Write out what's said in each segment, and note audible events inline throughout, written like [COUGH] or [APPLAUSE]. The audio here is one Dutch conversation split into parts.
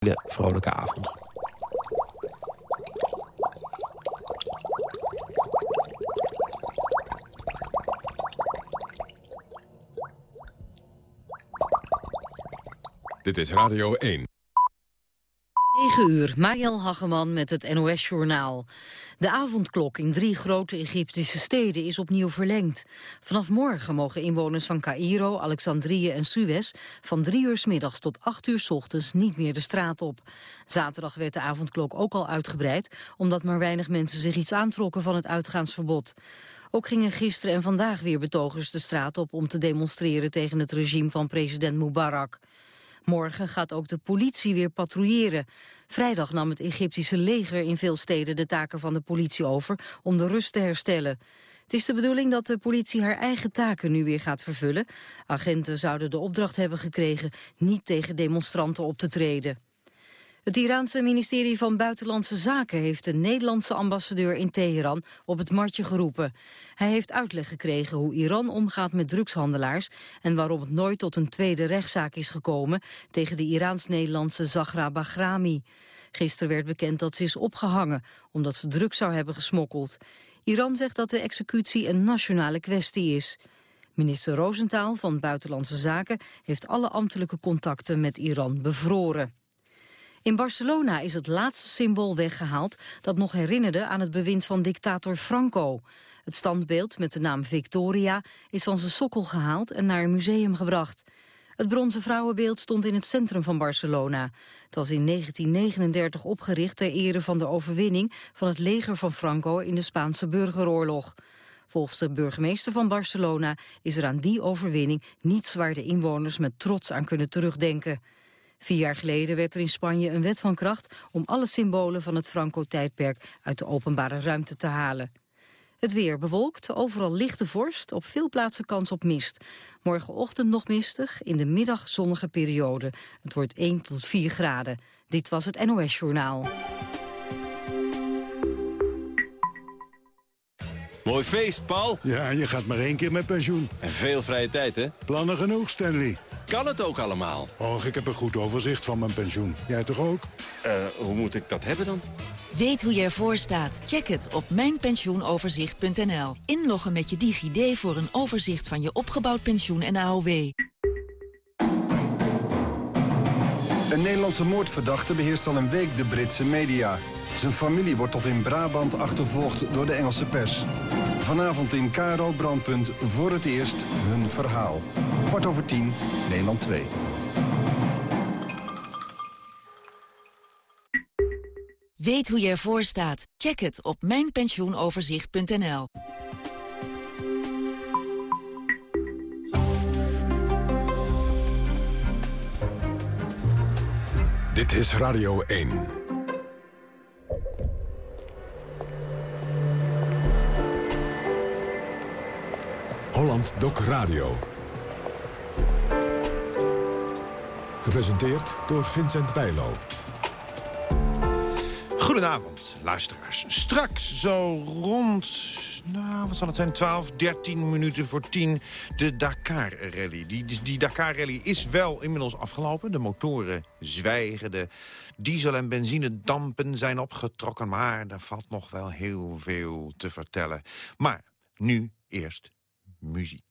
hele vrolijke avond. Dit is Radio 1. 9 uur, Mariel Hageman met het NOS-journaal. De avondklok in drie grote Egyptische steden is opnieuw verlengd. Vanaf morgen mogen inwoners van Cairo, Alexandrië en Suez... van drie uur s middags tot acht uur s ochtends niet meer de straat op. Zaterdag werd de avondklok ook al uitgebreid... omdat maar weinig mensen zich iets aantrokken van het uitgaansverbod. Ook gingen gisteren en vandaag weer betogers de straat op... om te demonstreren tegen het regime van president Mubarak. Morgen gaat ook de politie weer patrouilleren. Vrijdag nam het Egyptische leger in veel steden de taken van de politie over om de rust te herstellen. Het is de bedoeling dat de politie haar eigen taken nu weer gaat vervullen. Agenten zouden de opdracht hebben gekregen niet tegen demonstranten op te treden. Het Iraanse ministerie van Buitenlandse Zaken heeft de Nederlandse ambassadeur in Teheran op het matje geroepen. Hij heeft uitleg gekregen hoe Iran omgaat met drugshandelaars en waarom het nooit tot een tweede rechtszaak is gekomen tegen de Iraans-Nederlandse Zagra Bahrami. Gisteren werd bekend dat ze is opgehangen omdat ze drugs zou hebben gesmokkeld. Iran zegt dat de executie een nationale kwestie is. Minister Roosentaal van Buitenlandse Zaken heeft alle ambtelijke contacten met Iran bevroren. In Barcelona is het laatste symbool weggehaald dat nog herinnerde aan het bewind van dictator Franco. Het standbeeld met de naam Victoria is van zijn sokkel gehaald en naar een museum gebracht. Het bronzen vrouwenbeeld stond in het centrum van Barcelona. Het was in 1939 opgericht ter ere van de overwinning van het leger van Franco in de Spaanse burgeroorlog. Volgens de burgemeester van Barcelona is er aan die overwinning niets waar de inwoners met trots aan kunnen terugdenken. Vier jaar geleden werd er in Spanje een wet van kracht om alle symbolen van het Franco-tijdperk uit de openbare ruimte te halen. Het weer bewolkt, overal lichte vorst, op veel plaatsen kans op mist. Morgenochtend nog mistig, in de middag zonnige periode. Het wordt 1 tot 4 graden. Dit was het NOS Journaal. Mooi feest, Paul. Ja, je gaat maar één keer met pensioen. En veel vrije tijd, hè? Plannen genoeg, Stanley. Kan het ook allemaal? Och, ik heb een goed overzicht van mijn pensioen. Jij toch ook? Eh, hoe moet ik dat hebben dan? Weet hoe je ervoor staat? Check het op mijnpensioenoverzicht.nl. Inloggen met je DigiD voor een overzicht van je opgebouwd pensioen en AOW. Een Nederlandse moordverdachte beheerst al een week de Britse media. Zijn familie wordt tot in Brabant achtervolgd door de Engelse pers. Vanavond in Karo Brandpunt voor het eerst hun verhaal. Kwart over tien, Nederland 2. Weet hoe je ervoor staat? Check het op mijnpensioenoverzicht.nl. Dit is Radio 1. Holland Doc Radio. Gepresenteerd door Vincent Bijlo. Goedenavond, luisteraars. Straks zo rond, nou, wat zal het zijn, 12, 13 minuten voor 10, de Dakar-rally. Die, die Dakar-rally is wel inmiddels afgelopen. De motoren zwijgen, de diesel- en benzinedampen zijn opgetrokken... maar er valt nog wel heel veel te vertellen. Maar nu eerst muziek.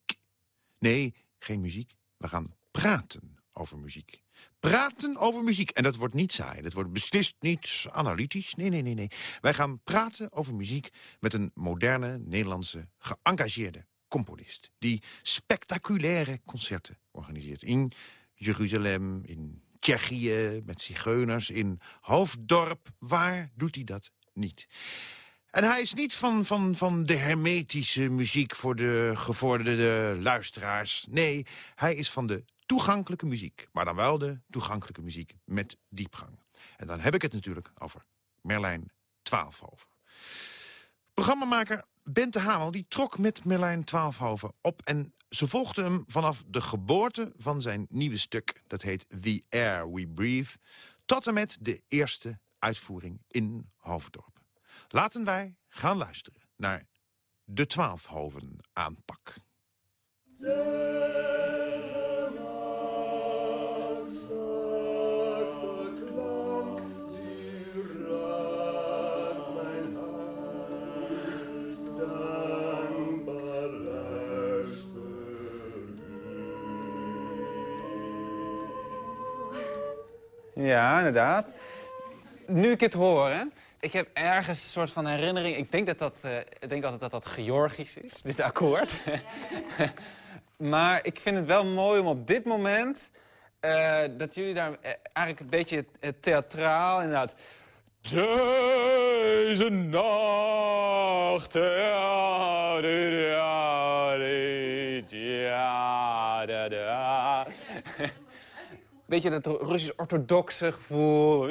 Nee, geen muziek. We gaan praten over muziek. Praten over muziek. En dat wordt niet saai. Dat wordt beslist niet analytisch. Nee, nee, nee, nee. Wij gaan praten over muziek met een moderne Nederlandse geëngageerde componist. Die spectaculaire concerten organiseert. In Jeruzalem, in Tsjechië, met zigeuners, in Hoofddorp. Waar doet hij dat niet? En hij is niet van, van, van de hermetische muziek voor de gevorderde luisteraars. Nee, hij is van de toegankelijke muziek. Maar dan wel de toegankelijke muziek met diepgang. En dan heb ik het natuurlijk over Merlijn Twaalfhoven. Programmamaker Bente Hamel die trok met Merlijn Twaalfhoven op... en ze volgde hem vanaf de geboorte van zijn nieuwe stuk. Dat heet The Air We Breathe. Tot en met de eerste uitvoering in Hoofddorp. Laten wij gaan luisteren naar de Twaalfhoven aanpak. Ja, inderdaad. Nu ik het hoor, hè? Ik heb ergens een soort van herinnering. Ik denk, dat dat, uh, ik denk altijd dat dat Georgisch is, dit akkoord. [LAUGHS] maar ik vind het wel mooi om op dit moment... Uh, dat jullie daar uh, eigenlijk een beetje theatraal inderdaad... Deze nacht... Beetje dat Russisch-orthodoxe gevoel.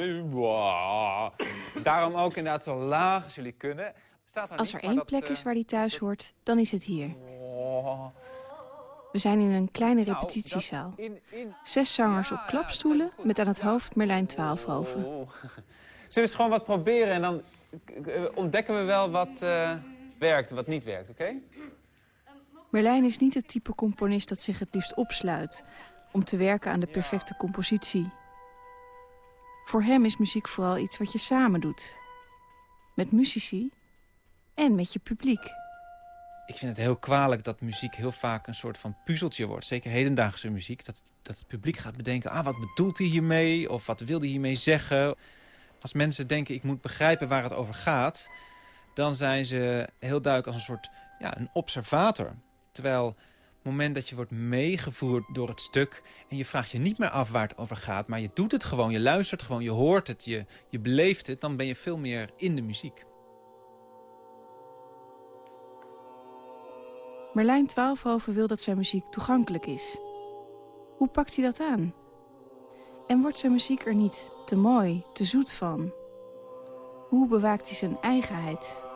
Daarom ook inderdaad zo laag als jullie kunnen. Staat er als er één plek is waar hij thuis hoort, dan is het hier. We zijn in een kleine repetitiezaal. Zes zangers op klapstoelen met aan het hoofd Merlijn Twaalfhoven. [LAUGHS] Zullen we eens gewoon wat proberen en dan ontdekken we wel wat uh, werkt en wat niet werkt, oké? Okay? Merlijn is niet het type componist dat zich het liefst opsluit... om te werken aan de perfecte compositie. Voor hem is muziek vooral iets wat je samen doet. Met muzici en met je publiek. Ik vind het heel kwalijk dat muziek heel vaak een soort van puzzeltje wordt. Zeker hedendaagse muziek. Dat, dat het publiek gaat bedenken, ah, wat bedoelt hij hiermee? Of wat wil hij hiermee zeggen? Als mensen denken, ik moet begrijpen waar het over gaat... dan zijn ze heel duidelijk als een soort ja, een observator. Terwijl moment dat je wordt meegevoerd door het stuk... en je vraagt je niet meer af waar het over gaat... maar je doet het gewoon, je luistert gewoon, je hoort het, je, je beleeft het... dan ben je veel meer in de muziek. Merlijn Twaalfhoven wil dat zijn muziek toegankelijk is. Hoe pakt hij dat aan? En wordt zijn muziek er niet te mooi, te zoet van? Hoe bewaakt hij zijn eigenheid?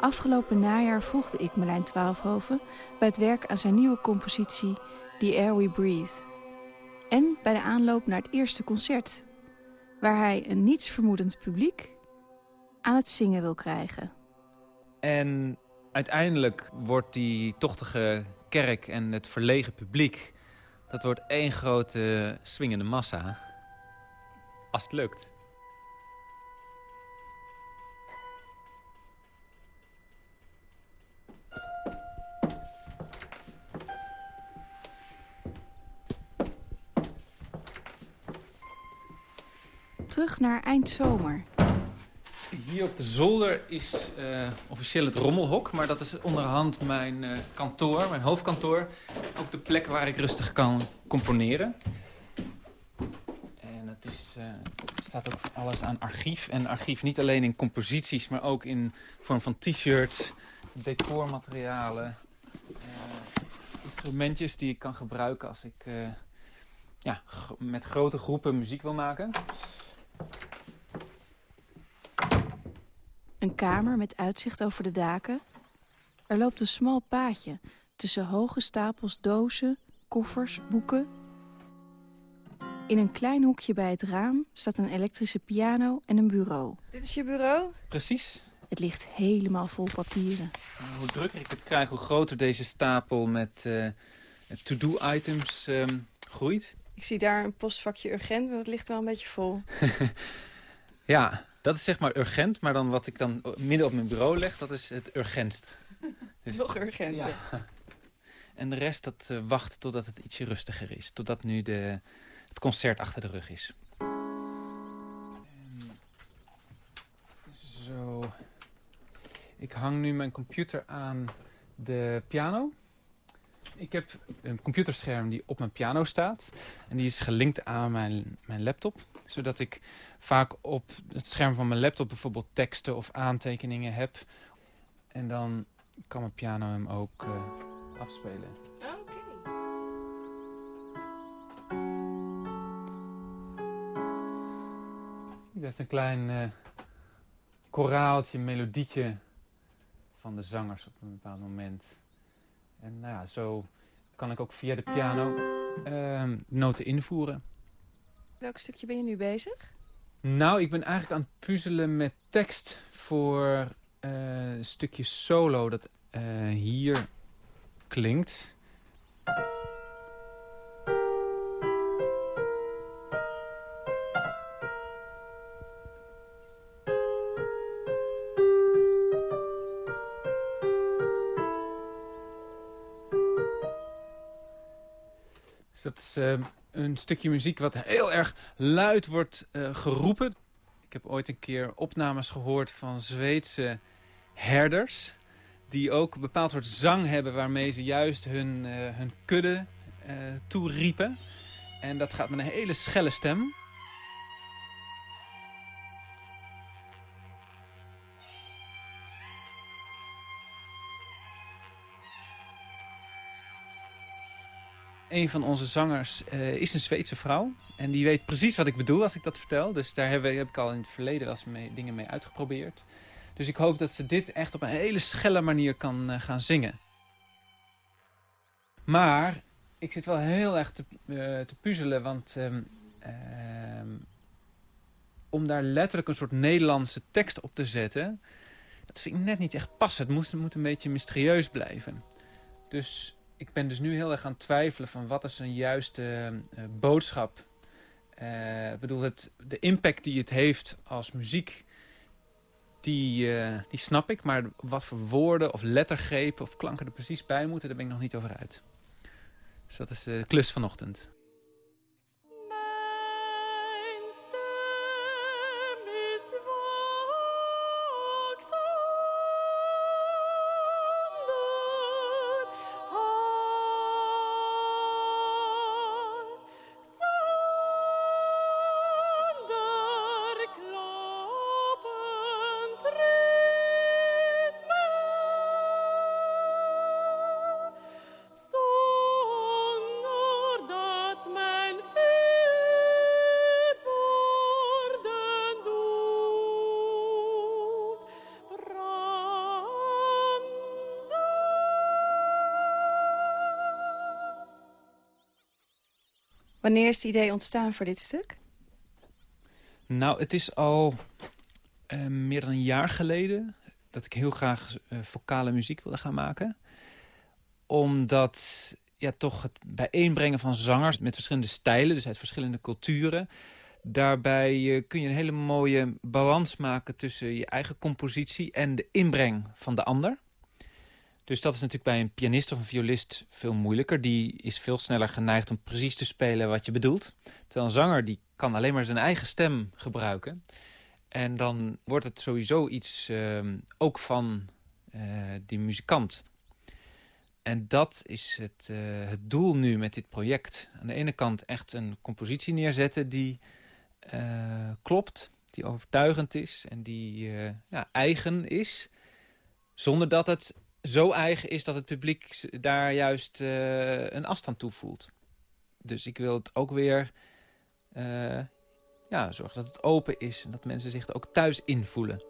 Afgelopen najaar volgde ik Merlijn Twaalfhoven... bij het werk aan zijn nieuwe compositie The Air We Breathe. En bij de aanloop naar het eerste concert... waar hij een nietsvermoedend publiek aan het zingen wil krijgen. En uiteindelijk wordt die tochtige kerk en het verlegen publiek... dat wordt één grote swingende massa. Als het lukt. Terug naar eind zomer. Hier op de zolder is uh, officieel het rommelhok, maar dat is onderhand mijn uh, kantoor, mijn hoofdkantoor. Ook de plek waar ik rustig kan componeren. En het is, uh, staat ook alles aan archief. En archief niet alleen in composities, maar ook in vorm van t-shirts, decormaterialen. instrumentjes die ik kan gebruiken als ik ja, met grote groepen muziek wil maken. Een kamer met uitzicht over de daken. Er loopt een smal paadje tussen hoge stapels dozen, koffers, boeken. In een klein hoekje bij het raam staat een elektrische piano en een bureau. Dit is je bureau? Precies. Het ligt helemaal vol papieren. Hoe drukker ik het krijg, hoe groter deze stapel met uh, to-do-items um, groeit. Ik zie daar een postvakje urgent, want het ligt wel een beetje vol. [LAUGHS] ja, dat is zeg maar urgent, maar dan wat ik dan midden op mijn bureau leg, dat is het urgentst. Dus, Nog urgenter. Ja. [LAUGHS] En de rest, dat uh, wacht totdat het ietsje rustiger is. Totdat nu de, het concert achter de rug is. En, zo. Ik hang nu mijn computer aan de piano. Ik heb een computerscherm die op mijn piano staat. En die is gelinkt aan mijn, mijn laptop. Zodat ik vaak op het scherm van mijn laptop bijvoorbeeld teksten of aantekeningen heb. En dan kan mijn piano hem ook uh, afspelen. Oké. Dat is een klein uh, koraaltje, melodietje van de zangers op een bepaald moment. En nou ja, zo kan ik ook via de piano uh, noten invoeren. Welk stukje ben je nu bezig? Nou, ik ben eigenlijk aan het puzzelen met tekst voor uh, een stukje solo dat uh, hier klinkt. Is eh, een stukje muziek wat heel erg luid wordt eh, geroepen. Ik heb ooit een keer opnames gehoord van Zweedse herders. Die ook een bepaald soort zang hebben waarmee ze juist hun, eh, hun kudde eh toeriepen. En dat gaat met een hele schelle stem. Een van onze zangers eh, is een Zweedse vrouw. En die weet precies wat ik bedoel als ik dat vertel. Dus daar heb, heb ik al in het verleden wel mee, dingen mee uitgeprobeerd. Dus ik hoop dat ze dit echt op een hele schelle manier kan eh, gaan zingen. Maar ik zit wel heel erg te, eh, te puzzelen, want ehm, ehm, om daar letterlijk een soort Nederlandse tekst op te zetten, dat vind ik net niet echt passen. Het moet, moet een beetje mysterieus blijven. Dus ik ben dus nu heel erg aan het twijfelen van wat is een juiste eh, boodschap. Eh, ik bedoel, het, de impact die het heeft als muziek, die, eh, die snap ik. Maar wat voor woorden of lettergrepen of klanken er precies bij moeten, daar ben ik nog niet over uit. Dus dat is de klus vanochtend. Wanneer is het idee ontstaan voor dit stuk? Nou, het is al eh, meer dan een jaar geleden dat ik heel graag eh, vocale muziek wilde gaan maken. Omdat ja, toch het bijeenbrengen van zangers met verschillende stijlen, dus uit verschillende culturen. Daarbij eh, kun je een hele mooie balans maken tussen je eigen compositie en de inbreng van de ander. Dus dat is natuurlijk bij een pianist of een violist veel moeilijker. Die is veel sneller geneigd om precies te spelen wat je bedoelt. Terwijl een zanger die kan alleen maar zijn eigen stem gebruiken. En dan wordt het sowieso iets uh, ook van uh, die muzikant. En dat is het, uh, het doel nu met dit project. Aan de ene kant echt een compositie neerzetten die uh, klopt, die overtuigend is en die ja, eigen is. Zonder dat het zo eigen is dat het publiek daar juist uh, een afstand toe voelt. Dus ik wil het ook weer uh, ja, zorgen dat het open is en dat mensen zich er ook thuis in voelen.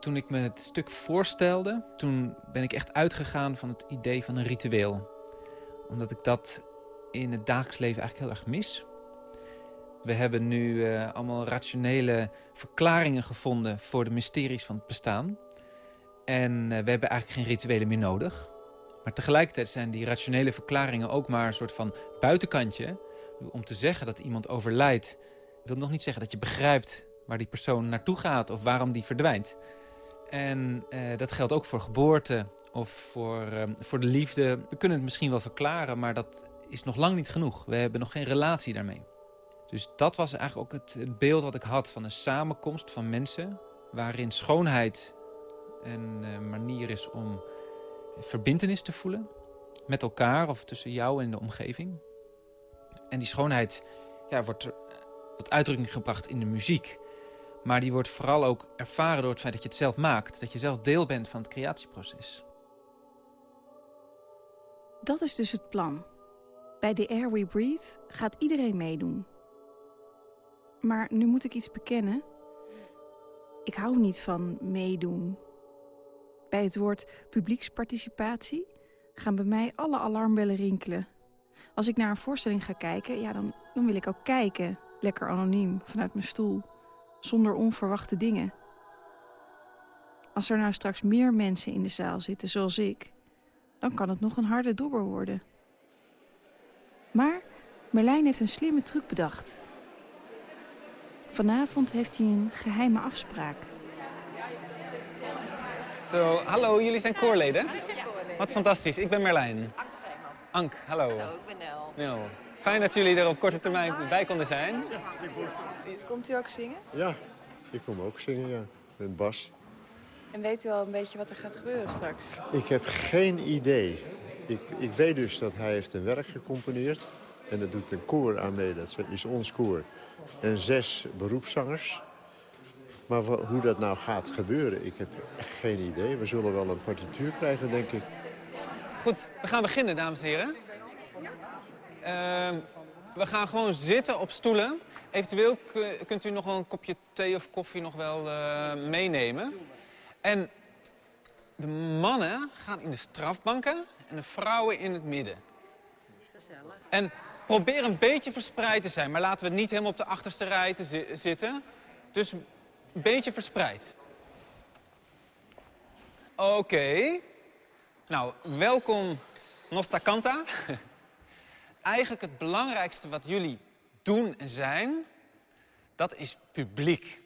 Toen ik me het stuk voorstelde, toen ben ik echt uitgegaan van het idee van een ritueel. Omdat ik dat in het dagelijks leven eigenlijk heel erg mis. We hebben nu uh, allemaal rationele verklaringen gevonden voor de mysteries van het bestaan. En uh, we hebben eigenlijk geen rituelen meer nodig. Maar tegelijkertijd zijn die rationele verklaringen ook maar een soort van buitenkantje. Om te zeggen dat iemand overlijdt, wil nog niet zeggen dat je begrijpt waar die persoon naartoe gaat of waarom die verdwijnt. En uh, dat geldt ook voor geboorte of voor, voor de liefde. We kunnen het misschien wel verklaren, maar dat is nog lang niet genoeg. We hebben nog geen relatie daarmee. Dus dat was eigenlijk ook het, beeld wat ik had van een samenkomst van mensen... waarin schoonheid een uh, manier is om verbindenis te voelen... met elkaar of tussen jou en de omgeving. En die schoonheid ja, wordt tot uitdrukking gebracht in de muziek. Maar die wordt vooral ook ervaren door het feit dat je het zelf maakt. Dat je zelf deel bent van het creatieproces. Dat is dus het plan. Bij The Air We Breathe gaat iedereen meedoen. Maar nu moet ik iets bekennen. Ik hou niet van meedoen. Bij het woord publieksparticipatie gaan bij mij alle alarmbellen rinkelen. Als ik naar een voorstelling ga kijken, ja, dan, dan wil ik ook kijken. Lekker anoniem, vanuit mijn stoel. Zonder onverwachte dingen. Als er nou straks meer mensen in de zaal zitten zoals ik... dan kan het nog een harde dobber worden. Maar Merlijn heeft een slimme truc bedacht... Vanavond heeft hij een geheime afspraak. Zo, hallo, jullie zijn koorleden? Wat fantastisch. Ik ben Merlijn. Ank, hallo. Hallo, ik ben Nel. Nel. Fijn dat jullie er op korte termijn bij konden zijn. Komt u ook zingen? Ja, ik kom ook zingen, ja. Met Bas. En weet u al een beetje wat er gaat gebeuren straks? Ik heb geen idee. Ik, ik weet dus dat hij heeft een werk gecomponeerd. En dat doet een koor aan mee, dat is ons koor. En zes beroepszangers. Maar hoe dat nou gaat gebeuren, ik heb geen idee. We zullen wel een partituur krijgen, denk ik. Goed, we gaan beginnen, dames en heren. Ehm, we gaan gewoon zitten op stoelen. Eventueel ku- kunt u nog wel een kopje thee of koffie nog wel eh, meenemen. En de mannen gaan in de strafbanken en de vrouwen in het midden. En probeer een beetje verspreid te zijn, maar laten we niet helemaal op de achterste rij te zi- zitten. Dus een beetje verspreid. Oké. Nou, welkom Nostra Canta. [LAUGHS] Eigenlijk het belangrijkste wat jullie doen en zijn, dat is publiek.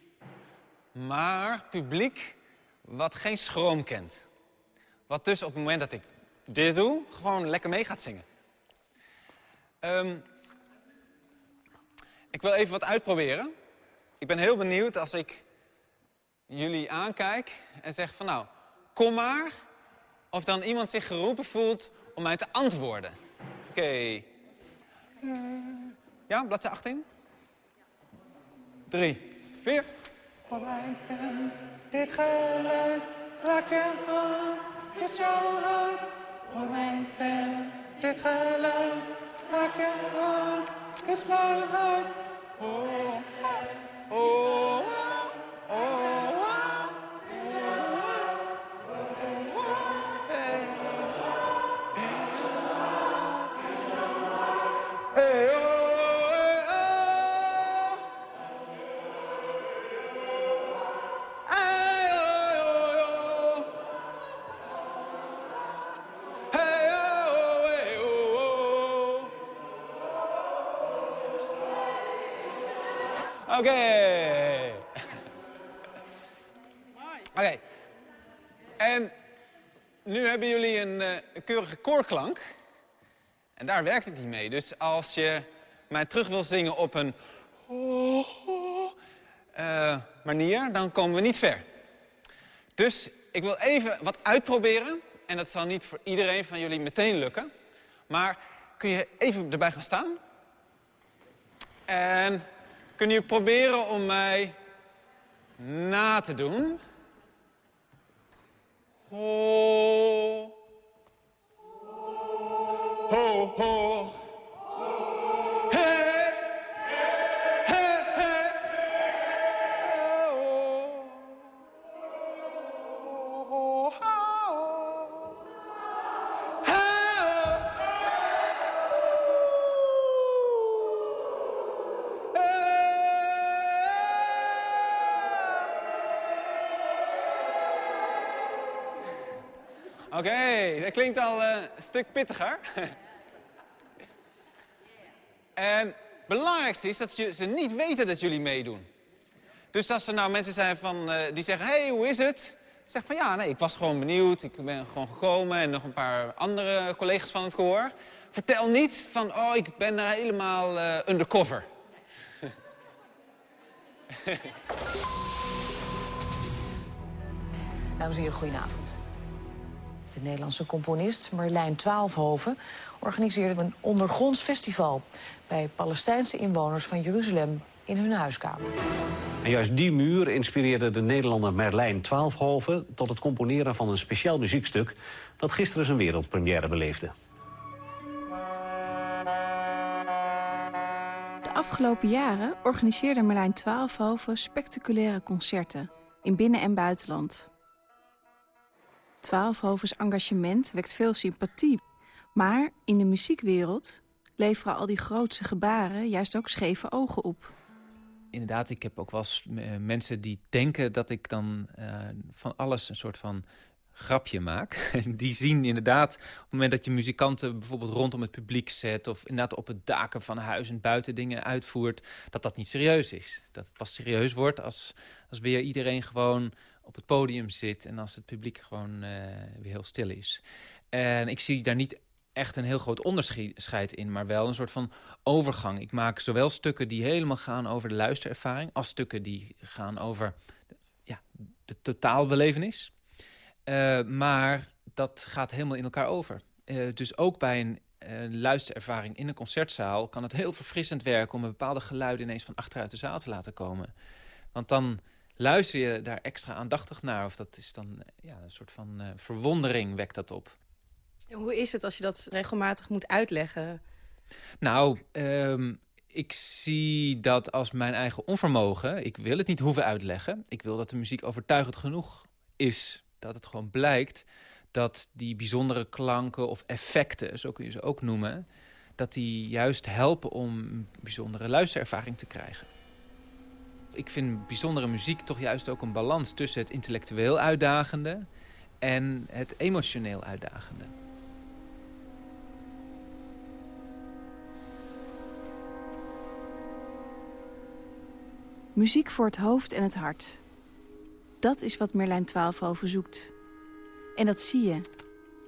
Maar publiek wat geen schroom kent. Wat dus op het moment dat ik dit doe, gewoon lekker mee gaat zingen. Ehm, ik wil even wat uitproberen. Ik ben heel benieuwd als ik jullie aankijk en zeg van nou, kom maar. Of dan iemand zich geroepen voelt om mij te antwoorden. Oké. Ja, bladzijde 18. Drie, vier. Voor mijn stem, dit geluid raakt je aan, is zo hard. Voor mijn stem, dit geluid raakt je aan, is mijn hart. Oh, oh, oh, keurige koorklank. En daar werkt het niet mee. Dus als je mij terug wil zingen op een eh, manier, dan komen we niet ver. Dus ik wil even wat uitproberen. En dat zal niet voor iedereen van jullie meteen lukken. Maar kun je even erbij gaan staan? En kun je proberen om mij na te doen? Ho, ho. Oké, dat klinkt al eh, een stuk pittiger. [LAUGHS] en belangrijkste is dat ze niet weten dat jullie meedoen. Dus als er nou mensen zijn van, eh, die zeggen, hey, hoe is het? Zeg van, ja, nee, ik was gewoon benieuwd. Ik ben gewoon gekomen en nog een paar andere collega's van het koor. Vertel niet van, oh, ik ben er helemaal eh, undercover. Dames en heren, goedenavond. De Nederlandse componist Merlijn Twaalfhoven organiseerde een ondergronds festival bij Palestijnse inwoners van Jeruzalem in hun huiskamer. En juist die muur inspireerde de Nederlander Merlijn Twaalfhoven... tot het componeren van een speciaal muziekstuk... dat gisteren zijn wereldpremière beleefde. De afgelopen jaren organiseerde Merlijn Twaalfhoven spectaculaire concerten in binnen- en buitenland. Twaalfhovens engagement wekt veel sympathie. Maar in de muziekwereld leveren al die grootse gebaren juist ook scheve ogen op. inderdaad, ik heb ook wel eens eh, mensen die denken dat ik dan eh, van alles een soort van grapje maak. [LAUGHS] Die zien inderdaad, op het moment dat je muzikanten bijvoorbeeld rondom het publiek zet... of inderdaad op het daken van huis en buiten dingen uitvoert... dat dat niet serieus is. Dat het pas serieus wordt als, als weer iedereen gewoon op het podium zit en als het publiek gewoon eh, weer heel stil is. En ik zie daar niet echt een heel groot onderscheid in, maar wel een soort van overgang. Ik maak zowel stukken die helemaal gaan over de luisterervaring, als stukken die gaan over ja, de totaalbelevenis. Uh, maar dat gaat helemaal in elkaar over. Uh, dus ook bij een luisterervaring in een concertzaal kan het heel verfrissend werken om een bepaalde geluiden ineens van achteruit de zaal te laten komen. Want dan luister je daar extra aandachtig naar. Of dat is dan ja, een soort van verwondering wekt dat op. Hoe is het als je dat regelmatig moet uitleggen? Nou, um, ik zie dat als mijn eigen onvermogen. Ik wil het niet hoeven uitleggen. Ik wil dat de muziek overtuigend genoeg is. Dat het gewoon blijkt dat die bijzondere klanken of effecten, zo kun je ze ook noemen... dat die juist helpen om een bijzondere luisterervaring te krijgen. Ik vind bijzondere muziek toch juist ook een balans tussen het intellectueel uitdagende... en het emotioneel uitdagende. Muziek voor het hoofd en het hart. Dat is wat Merlijn Twaalfhoven zoekt. En dat zie je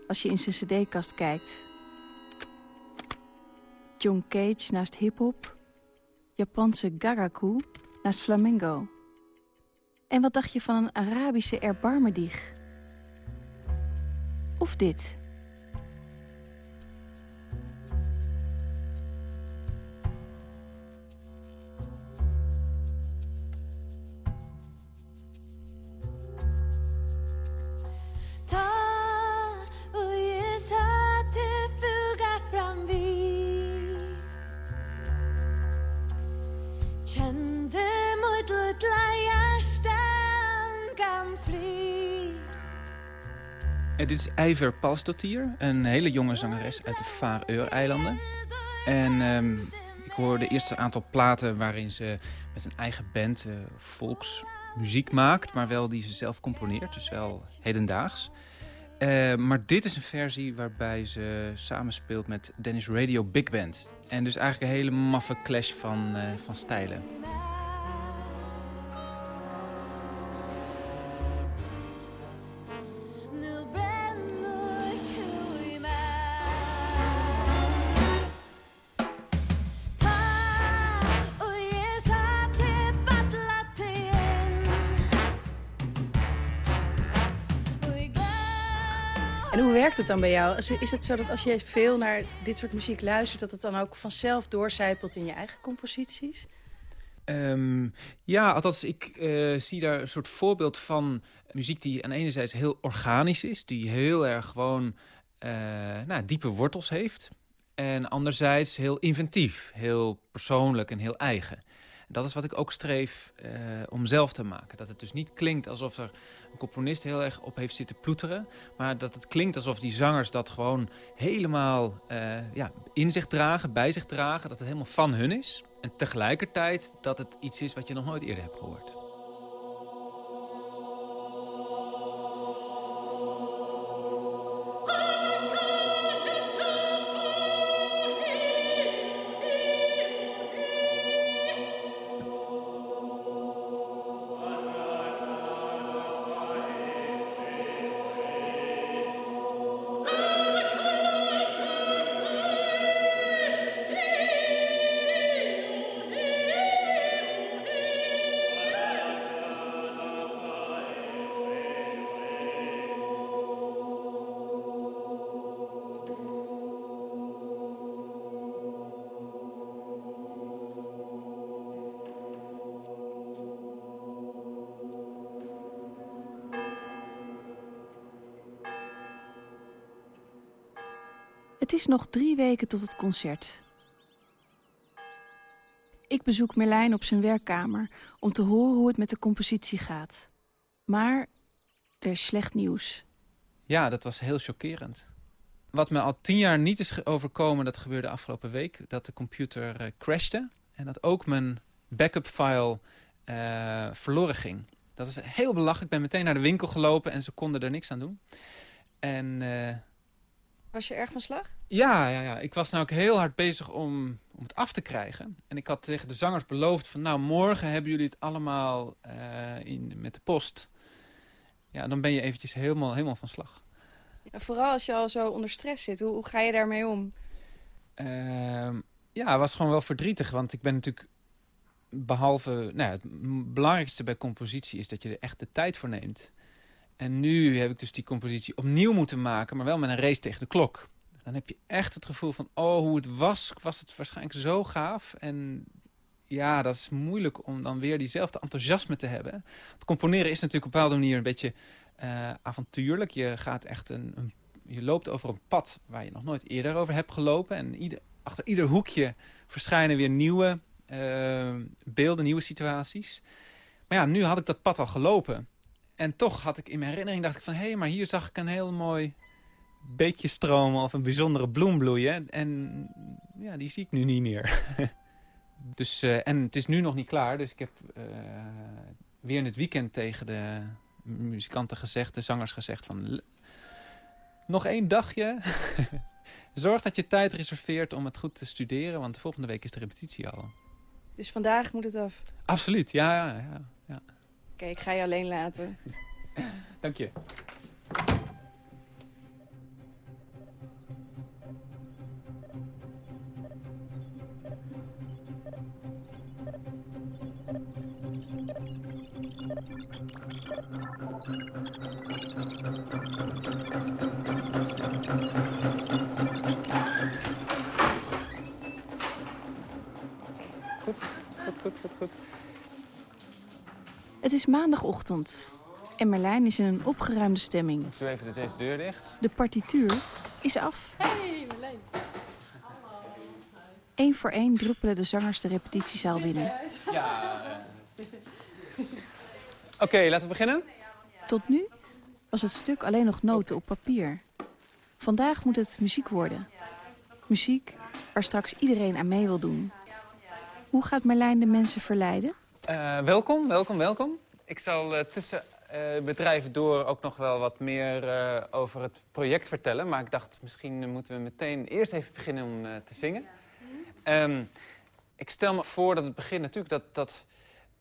als je in zijn cd-kast kijkt. John Cage naast hip-hop. Japanse gagaku naast flamengo. En wat dacht je van een Arabische erbarmedig? Of dit... dit is Iver Palsdottir, een hele jonge zangeres uit de Faroe-eilanden. En um, ik hoorde eerst een aantal platen waarin ze met een eigen band uh, volksmuziek maakt, maar wel die ze zelf componeert, dus wel hedendaags. Uh, maar dit is een versie waarbij ze samenspeelt met Dennis Radio Big Band. En dus eigenlijk een hele maffe clash van, uh, van stijlen. Werkt het dan bij jou? Is het zo dat als je veel naar dit soort muziek luistert... dat het dan ook vanzelf doorcijpelt in je eigen composities? Um, ja, althans, ik uh, zie daar een soort voorbeeld van muziek die aan de ene zijde heel organisch is. Die heel erg gewoon uh, nou, diepe wortels heeft. En anderzijds heel inventief, heel persoonlijk en heel eigen. Dat is wat ik ook streef uh, om zelf te maken. Dat het dus niet klinkt alsof er een componist heel erg op heeft zitten ploeteren. Maar dat het klinkt alsof die zangers dat gewoon helemaal uh, ja, in zich dragen, bij zich dragen. Dat het helemaal van hun is. En tegelijkertijd dat het iets is wat je nog nooit eerder hebt gehoord. Het is nog drie weken tot het concert. Ik bezoek Merlijn op zijn werkkamer om te horen hoe het met de compositie gaat. Maar er is slecht nieuws. Ja, dat was heel chockerend. Wat me al tien jaar niet is overkomen, dat gebeurde afgelopen week. Dat de computer uh, crashte en dat ook mijn backup file uh, verloren ging. Dat is heel belachelijk. Ik ben meteen naar de winkel gelopen en ze konden er niks aan doen. En... Uh, was je erg van slag? Ja, ja, ja. ik was nou ook heel hard bezig om, om het af te krijgen. En ik had tegen de zangers beloofd van... nou, morgen hebben jullie het allemaal uh, in, met de post. ja, dan ben je eventjes helemaal, helemaal van slag. En vooral als je al zo onder stress zit, hoe, hoe ga je daarmee om? Ehm, ja, het was gewoon wel verdrietig, want ik ben natuurlijk... Behalve, nou ja, het belangrijkste bij compositie is dat je er echt de tijd voor neemt. En nu heb ik dus die compositie opnieuw moeten maken, maar wel met een race tegen de klok. Dan heb je echt het gevoel van, oh, hoe het was, was het waarschijnlijk zo gaaf. En ja, dat is moeilijk om dan weer diezelfde enthousiasme te hebben. Het componeren is natuurlijk op een bepaalde manier een beetje eh, avontuurlijk. Je gaat echt een, een, je loopt over een pad waar je nog nooit eerder over hebt gelopen. En achter ieder hoekje verschijnen weer nieuwe eh, beelden, nieuwe situaties. Maar ja, nu had ik dat pad al gelopen. En toch had ik in mijn herinnering, dacht ik van... hé, hey, maar hier zag ik een heel mooi beekje stromen of een bijzondere bloem bloeien. En ja, die zie ik nu niet meer. [LAUGHS] dus, eh, en het is nu nog niet klaar, dus ik heb eh, weer in het weekend tegen de muzikanten gezegd, de zangers gezegd van... "L- Nog één dagje. [LAUGHS] Zorg dat je tijd reserveert om het goed te studeren, want volgende week is de repetitie al. Dus vandaag moet het af. Absoluut, ja, ja, ja. Ik ga je alleen laten. Dank je. Goed, goed, goed, goed, goed. Het is maandagochtend en Merlijn is in een opgeruimde stemming. Doe even deze deur dicht. De partituur is af. Hey, Marleen. Eén voor één druppelen de zangers de repetitiezaal binnen. Ja. Oké, laten we beginnen. Tot nu was het stuk alleen nog noten op papier. Vandaag moet het muziek worden. Muziek waar straks iedereen aan mee wil doen. Hoe gaat Merlijn de mensen verleiden? Eh, welkom, welkom, welkom. Ik zal eh, tussen eh, bedrijven door ook nog wel wat meer over het project vertellen. Maar ik dacht, misschien moeten we meteen eerst even beginnen om te zingen. Ehm, ik stel me voor dat het begin natuurlijk dat, dat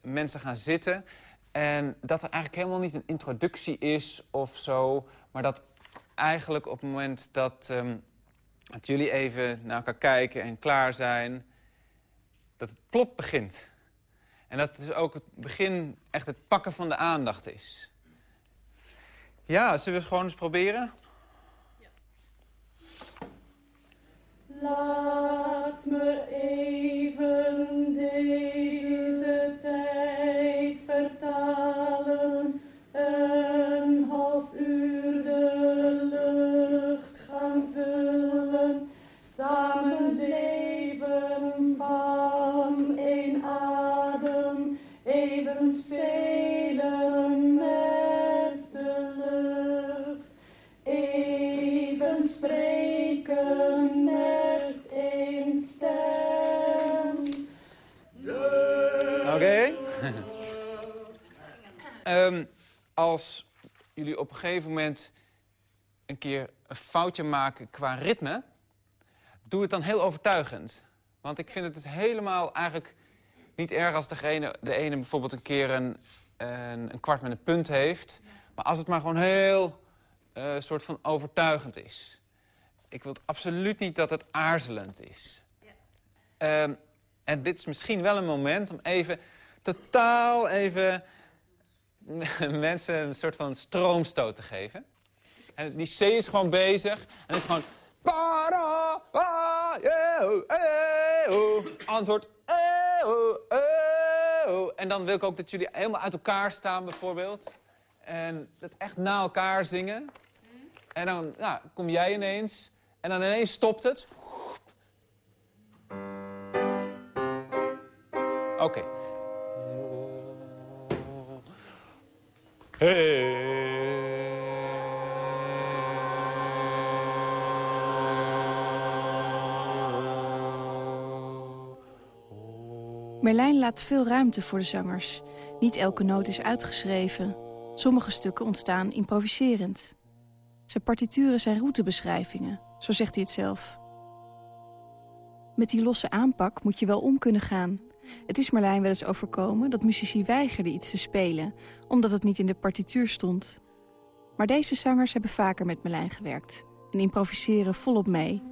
mensen gaan zitten. En dat er eigenlijk helemaal niet een introductie is of zo. Maar dat eigenlijk op het moment dat, ehm, dat jullie even naar elkaar kijken en klaar zijn... dat het plop begint. En dat is ook het begin, echt het pakken van de aandacht is. Ja, zullen we het gewoon eens proberen? Laat me even deze tijd vertalen. Een gegeven moment een keer een foutje maken qua ritme, doe het dan heel overtuigend. Want ik vind het dus helemaal eigenlijk niet erg als degene, de ene bijvoorbeeld een keer een, een, een kwart met een punt heeft. Maar als het maar gewoon heel eh, soort van overtuigend is. Ik wil het absoluut niet dat het aarzelend is. Ehm, en dit is misschien wel een moment om even totaal even [LAUGHS] mensen een soort van stroomstoot te geven. En die C is gewoon bezig. En is gewoon... Antwoord. En dan wil ik ook dat jullie helemaal uit elkaar staan bijvoorbeeld. En dat echt na elkaar zingen. En dan nou, kom jij ineens. En dan ineens stopt het. Oké. Merlijn laat veel ruimte voor de zangers. Niet elke noot is uitgeschreven. Sommige stukken ontstaan improviserend. Zijn partituren zijn routebeschrijvingen, zo zegt hij het zelf. Met die losse aanpak moet je wel om kunnen gaan. Het is Merlijn wel eens overkomen dat muzici weigerden iets te spelen... omdat het niet in de partituur stond. Maar deze zangers hebben vaker met Merlijn gewerkt en improviseren volop mee.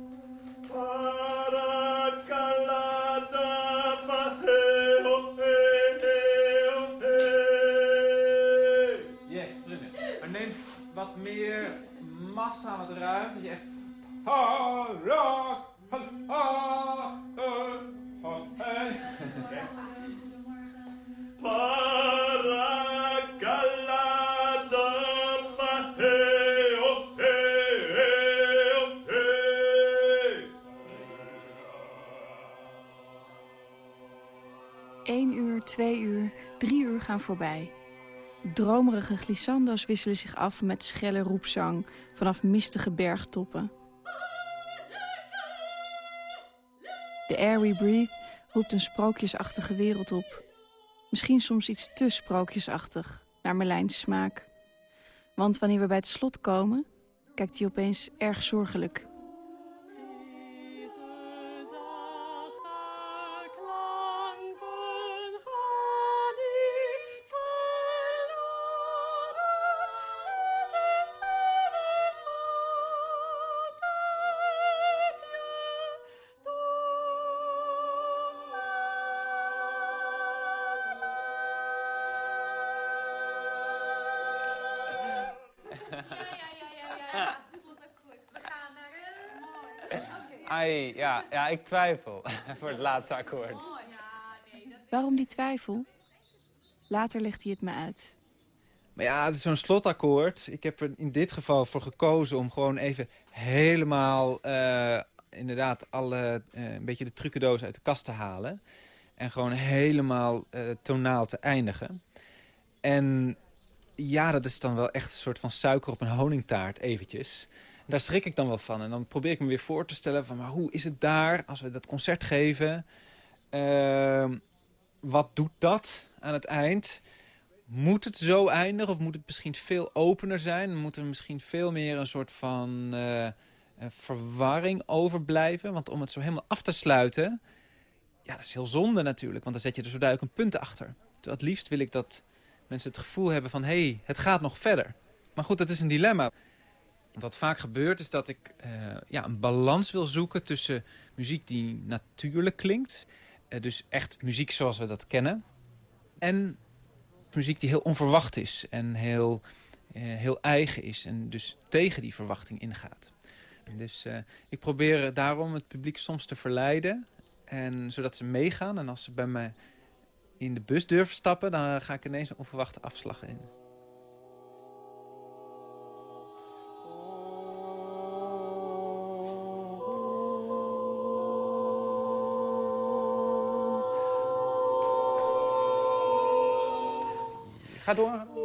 Yes, prima. Maar neem wat meer massa het ruimte. Je echt... twee uur, drie uur gaan voorbij. Dromerige glissando's wisselen zich af met schelle roepzang vanaf mistige bergtoppen. The air we breathe roept een sprookjesachtige wereld op. Misschien soms iets te sprookjesachtig, naar Merlijns smaak. Want wanneer we bij het slot komen, kijkt hij opeens erg zorgelijk. Ja, ja, ik twijfel [LAUGHS] voor het laatste akkoord. Waarom die twijfel? Later legt hij het me uit. Maar ja, het is zo'n slotakkoord. Ik heb er in dit geval voor gekozen om gewoon even helemaal... eh, inderdaad, alle, eh, een beetje de trucendoos uit de kast te halen. En gewoon helemaal eh, tonaal te eindigen. En ja, dat is dan wel echt een soort van suiker op een honingtaart eventjes. Daar schrik ik dan wel van. En dan probeer ik me weer voor te stellen van... maar hoe is het daar als we dat concert geven? Ehm, wat doet dat aan het eind? Moet het zo eindigen of moet het misschien veel opener zijn? Moet er misschien veel meer een soort van eh, verwarring overblijven? Want om het zo helemaal af te sluiten... ja, dat is heel zonde natuurlijk. Want dan zet je er zo duidelijk een punt achter. Terwijl het liefst wil ik dat mensen het gevoel hebben van... hé, hey, het gaat nog verder. Maar goed, dat is een dilemma. Wat vaak gebeurt is dat ik eh, ja, een balans wil zoeken tussen muziek die natuurlijk klinkt. eh, dus echt muziek zoals we dat kennen. En muziek die heel onverwacht is en heel, eh, heel eigen is. En dus tegen die verwachting ingaat. Dus ik probeer daarom het publiek soms te verleiden. En, zodat ze meegaan. En als ze bij mij in de bus durven stappen, dan ga ik ineens een onverwachte afslag in. Ga door.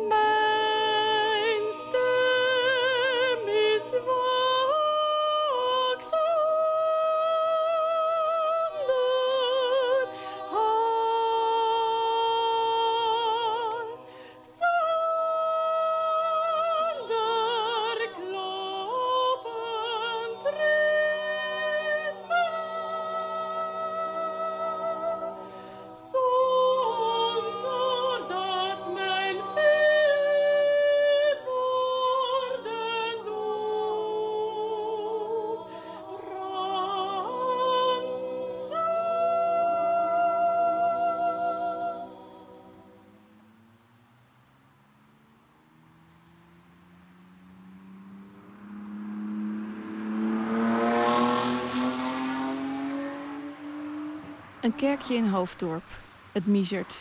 Een kerkje in Hoofddorp. Het miezert.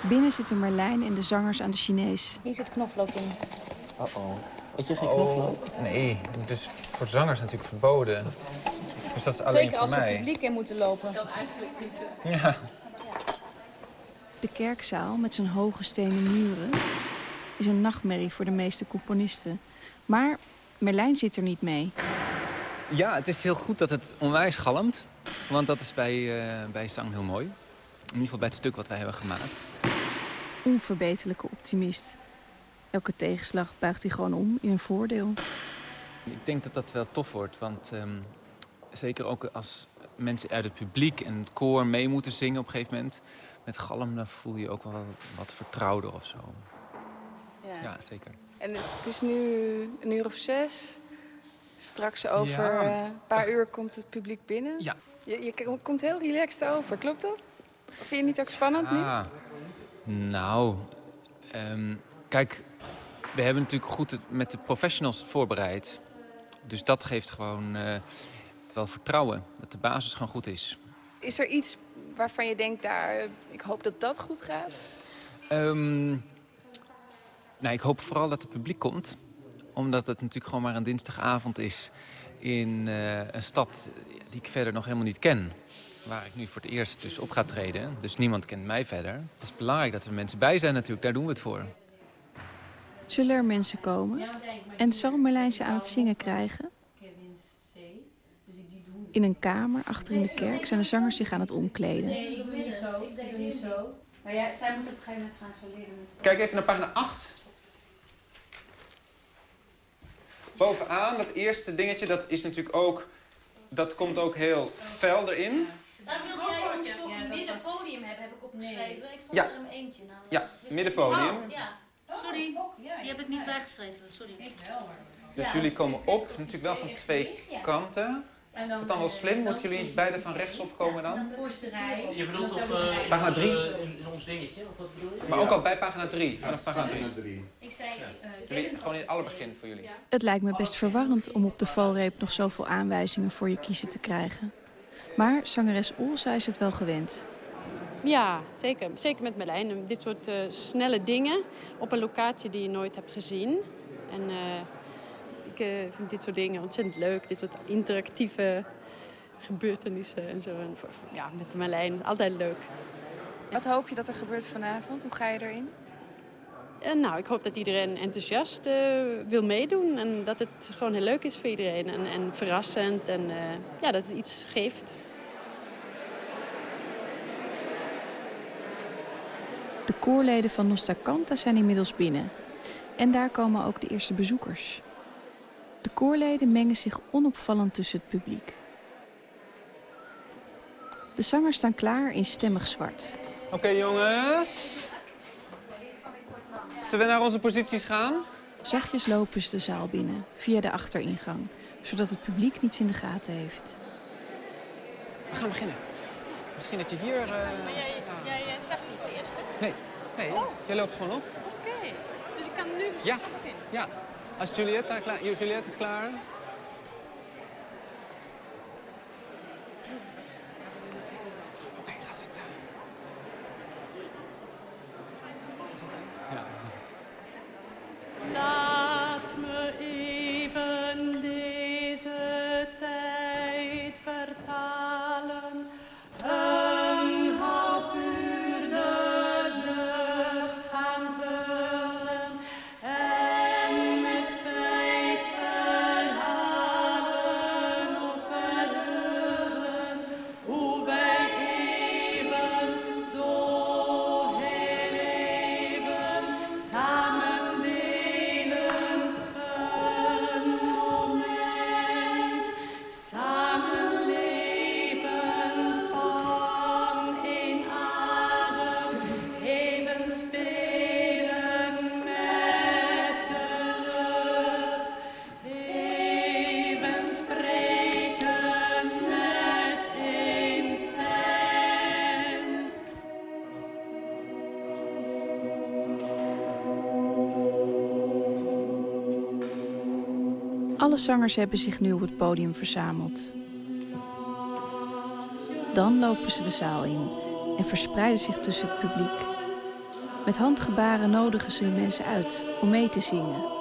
Binnen zitten Merlijn en de zangers aan de Chinees. Hier zit knoflook in. Uh-oh. Eet je geen knoflook? Nee, dus voor zangers natuurlijk verboden. Dus dat is alleen Zeker als voor mij. publiek in moeten lopen. Dan eigenlijk niet. Ja. De kerkzaal met zijn hoge stenen muren is een nachtmerrie voor de meeste componisten. Maar Merlijn zit er niet mee. ja, het is heel goed dat het onwijs galmt. Want dat is bij, eh, bij zang heel mooi. In ieder geval bij het stuk wat wij hebben gemaakt. Onverbeterlijke optimist. Elke tegenslag buigt hij gewoon om in een voordeel. Ik denk dat dat wel tof wordt, want ehm, zeker ook als mensen uit het publiek en het koor mee moeten zingen op een gegeven moment. Met galm dan voel je je ook wel wat vertrouwder of zo. Ja. Ja, zeker. En het is nu een uur of zes. Straks over Ja. eh, een paar uur komt het publiek binnen. Ja. Je, je komt heel relaxed over, klopt dat? Of vind je het niet ook spannend nu? Ah, nou, ehm, kijk, we hebben natuurlijk goed het met de professionals voorbereid. Dus dat geeft gewoon eh, wel vertrouwen dat de basis gewoon goed is. Is er iets waarvan je denkt, daar, ik hoop dat dat goed gaat? Ehm, nou, ik hoop vooral dat het publiek komt. Omdat het natuurlijk gewoon maar een dinsdagavond is in eh, een stad die ik verder nog helemaal niet ken. Waar ik nu voor het eerst dus op ga treden. Dus niemand kent mij verder. Het is belangrijk dat er mensen bij zijn natuurlijk. Daar doen we het voor. Zullen er mensen komen? En zal Merlijn ze aan het zingen krijgen? In een kamer achter in de kerk zijn de zangers zich aan het omkleden. Nee, ik doe niet zo. Ik doe niet zo. Maar ja, zij moet op een gegeven moment gaan soleren. met- Kijk even naar pagina 8. Bovenaan, dat eerste dingetje, dat is natuurlijk ook... Dat komt ook heel fel erin. Daar wilde jij ons toch midden podium hebben, heb ik opgeschreven. Ik stond Ja. er in mijn eentje namelijk. Ja, middenpodium. Oh, ja. Sorry, die heb ik niet bijgeschreven. Sorry. Ik wel hoor. Dus jullie komen op, natuurlijk wel van twee kanten. En dan, Wat dan wel eh, slim, moeten jullie beide van rechts opkomen dan? Dan voorste rij. Je bedoelt Dat of eh, Pagina in drie. ons, eh, in ons dingetje, of wat bedoel je? Maar ook al bij pagina 3, vanaf pagina 3. Ik zei... eh, gewoon in het allerbegin voor jullie. Het lijkt me best verwarrend om op de valreep nog zoveel aanwijzingen voor je kiezen te krijgen. Maar zangeres Olsa is het wel gewend. Ja, zeker. Zeker met Merlijn. Dit soort eh, snelle dingen op een locatie die je nooit hebt gezien. En eh, ik eh, vind dit soort dingen ontzettend leuk. Dit soort interactieve gebeurtenissen en zo. En ja, met Merlijn altijd leuk. Wat hoop je dat er gebeurt vanavond? Hoe ga je erin? En nou, ik hoop dat iedereen enthousiast eh, wil meedoen. En dat het gewoon heel leuk is voor iedereen. En, en verrassend. En eh, ja, dat het iets geeft. De koorleden van Nostra Canta zijn inmiddels binnen. En daar komen ook de eerste bezoekers. De koorleden mengen zich onopvallend tussen het publiek. De zangers staan klaar in stemmig zwart. Oké jongens. Zullen we naar onze posities gaan? Zachtjes lopen ze de zaal binnen, via de achteringang, zodat het publiek niets in de gaten heeft. We gaan beginnen. Misschien dat je hier... eh, Maar jij, jij zag niets eerst, hè? Nee, nee. Jij loopt gewoon op. Oké. Dus ik kan nu Ja. snel beginnen. Ja. Als Juliette klaar... Juliette is klaar. Zangers hebben zich nu op het podium verzameld. Dan lopen ze de zaal in en verspreiden zich tussen het publiek. Met handgebaren nodigen ze de mensen uit om mee te zingen.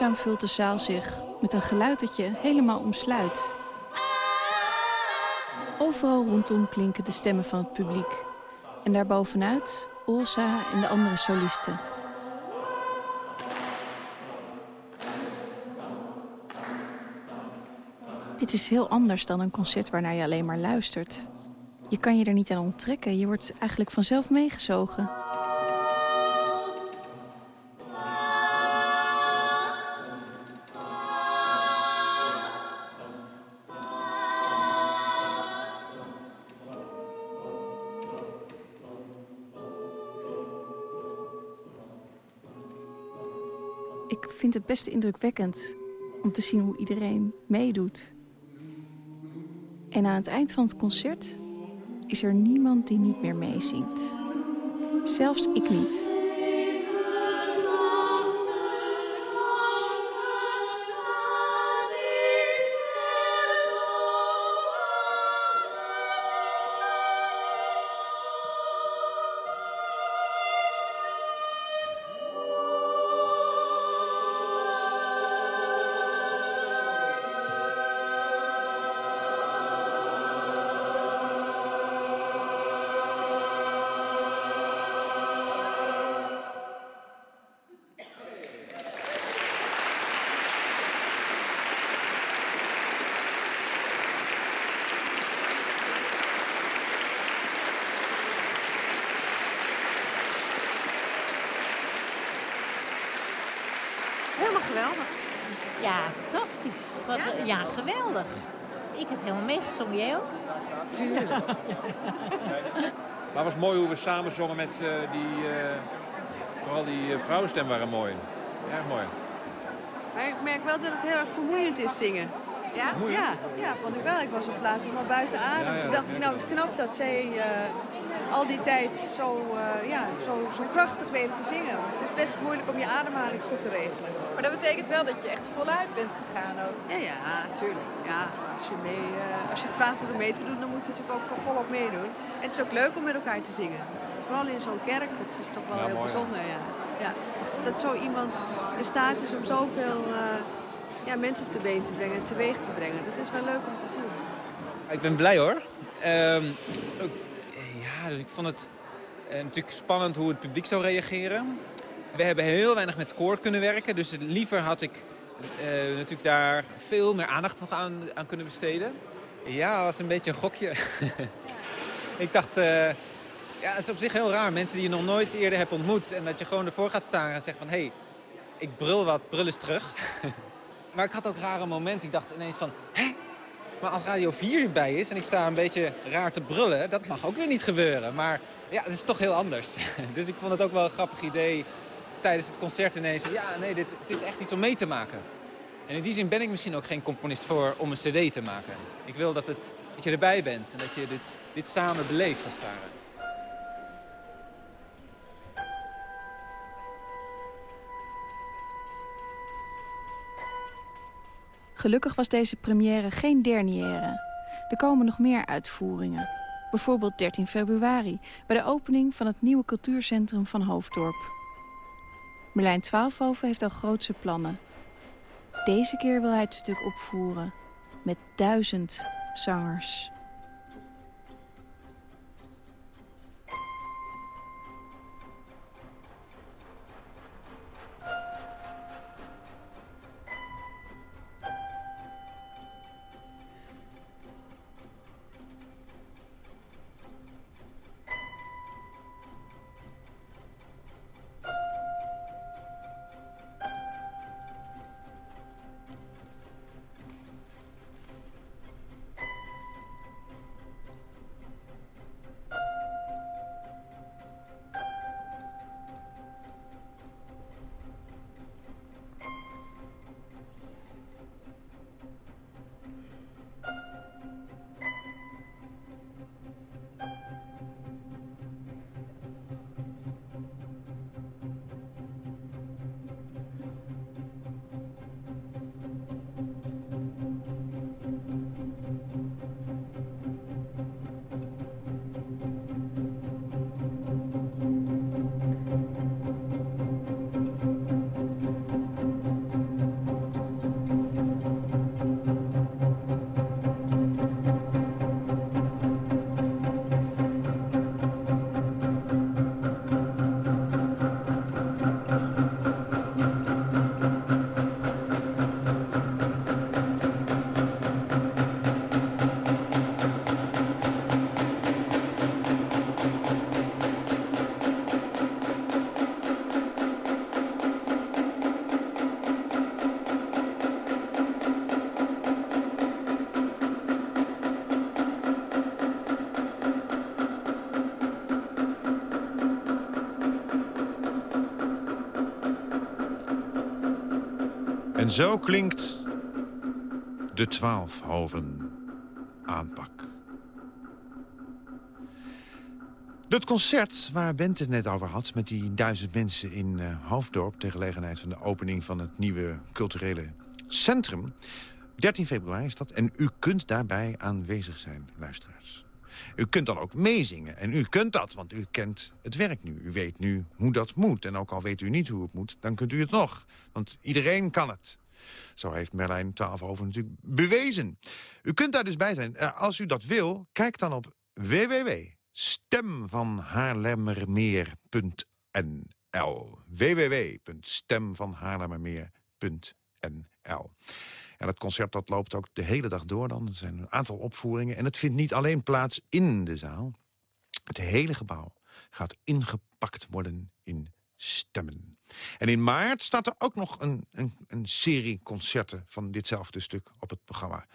Langzaam vult de zaal zich met een geluid dat je helemaal omsluit. Overal rondom klinken de stemmen van het publiek. En daarbovenuit Olsa en de andere solisten. Dit is heel anders dan een concert waarnaar je alleen maar luistert. Je kan je er niet aan onttrekken. Je wordt eigenlijk vanzelf meegezogen. Ik vind het best indrukwekkend om te zien hoe iedereen meedoet. En aan het eind van het concert is er niemand die niet meer meezingt. Zelfs ik niet. Mooi hoe we samen zongen met uh, die... Uh, vooral die uh, vrouwenstem waren mooi. Ja, mooi. Maar ik merk wel dat het heel erg vermoeiend is zingen. Ja? Ja, ja, vond ik wel. Ik was op het laatst nog buiten adem. Ja, ja, Toen dacht ik, nou, het knap dat zij al die tijd zo, uh, ja, zo, zo prachtig weten te zingen. Het is best moeilijk om je ademhaling goed te regelen. Maar dat betekent wel dat je echt voluit bent gegaan ook. Ja, ja, tuurlijk. Ja, als, je mee, uh, als je gevraagd wordt om mee te doen, dan moet je natuurlijk ook volop meedoen. En het is ook leuk om met elkaar te zingen. Vooral in zo'n kerk, het is toch wel ja, heel mooi, bijzonder. Ja. Ja. Dat zo iemand in staat is om zoveel uh, ja, mensen op de been te brengen en teweeg te brengen. Dat is wel leuk om te zien. Ik ben blij hoor. Um, ja, dus ik vond het uh, natuurlijk spannend hoe het publiek zou reageren. We hebben heel weinig met koor kunnen werken. Dus liever had ik uh, natuurlijk daar veel meer aandacht nog aan, aan kunnen besteden. Ja, dat was een beetje een gokje. [LAUGHS] ik dacht, ja, het is op zich heel raar. Mensen die je nog nooit eerder hebt ontmoet. En dat je gewoon ervoor gaat staan en zegt van... hé, hey, ik brul wat, brul eens terug. [LAUGHS] maar ik had ook rare momenten. Ik dacht ineens van... Hé, maar als Radio 4 erbij is en ik sta een beetje raar te brullen... dat mag ook weer niet gebeuren. Maar ja, het is toch heel anders. [LAUGHS] dus ik vond het ook wel een grappig idee tijdens het concert ineens... Van, ja, nee, dit, is echt iets om mee te maken. En in die zin ben ik misschien ook geen componist voor om een cd te maken. Ik wil dat, het, dat je erbij bent en dat je dit, dit samen beleeft als het ware. Gelukkig was deze première geen dernière. Er komen nog meer uitvoeringen. Bijvoorbeeld 13 februari, bij de opening van het nieuwe cultuurcentrum van Hoofddorp. Merlijn Twaalfhoven heeft al grootse plannen. Deze keer wil hij het stuk opvoeren met duizend zangers. Zo klinkt de Twaalfhoven aanpak. Het concert waar Bent het net over had... met die duizend mensen in eh, Hoofddorp... ter gelegenheid van de opening van het nieuwe culturele centrum... 13 februari is dat. En u kunt daarbij aanwezig zijn, luisteraars. U kunt dan ook meezingen. En u kunt dat, want u kent het werk nu. U weet nu hoe dat moet. En ook al weet u niet hoe het moet, dan kunt u het nog. Want iedereen kan het. Zo heeft Merlijn 12 over natuurlijk bewezen. U kunt daar dus bij zijn. Eh, als u dat wil, kijk dan op www.stemvanhaarlemmermeer.nl www.stemvanhaarlemmermeer.nl en het concert dat loopt ook de hele dag door dan. Er zijn een aantal opvoeringen. En het vindt niet alleen plaats in de zaal. Het hele gebouw gaat ingepakt worden in stemmen. En in maart staat er ook nog een, een, een serie concerten van ditzelfde stuk op het programma.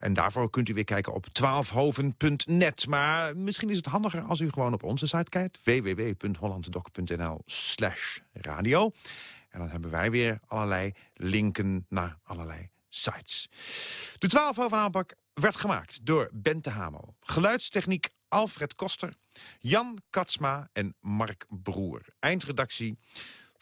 En daarvoor kunt u weer kijken op twaalfhoven.net. Maar misschien is het handiger als u gewoon op onze site kijkt. www.hollanddoc.nl slash radio. En dan hebben wij weer allerlei linken naar allerlei sites. De 12 over aanpak werd gemaakt door Bente Hamel. Geluidstechniek Alfred Koster, Jan Katsma en Mark Broer. Eindredactie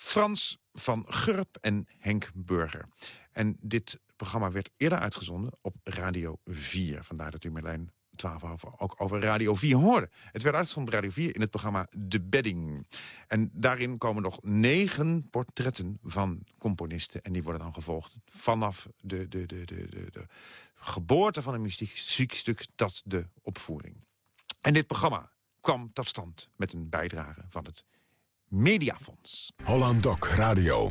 Frans van Gurp en Henk Burger. En dit programma werd eerder uitgezonden op Radio 4. Vandaar dat u Merlijn 12 over, ook over Radio 4 hoorde. Het werd uitgezonden op Radio 4 in het programma De Bedding. En daarin komen nog negen portretten van componisten. En die worden dan gevolgd vanaf de, de, de, de, de, de geboorte van een muziekstuk tot de opvoering. En dit programma kwam tot stand met een bijdrage van het Mediafonds. Holland Doc Radio.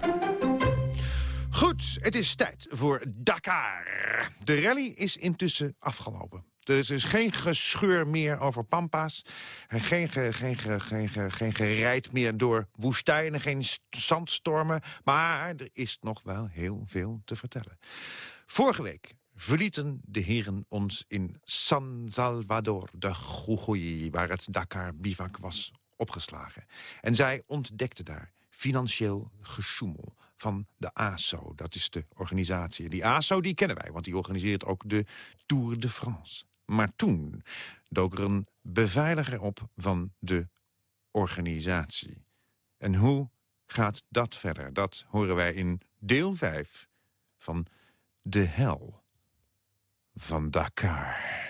Goed, het is tijd voor Dakar. De rally is intussen afgelopen. Er is geen gescheur meer over pampas. En geen, ge, geen, ge, geen, ge, geen gerijd meer door woestijnen, geen st- zandstormen. Maar er is nog wel heel veel te vertellen. Vorige week verlieten de heren ons in San Salvador de Jujuy... waar het Dakar bivak was opgeslagen. En zij ontdekten daar financieel gesjoemel van de ASO. Dat is de organisatie. Die ASO die kennen wij, want die organiseert ook de Tour de France. Maar toen dook er een beveiliger op van de organisatie. En hoe gaat dat verder? Dat horen wij in deel 5 van De Hel van Dakar.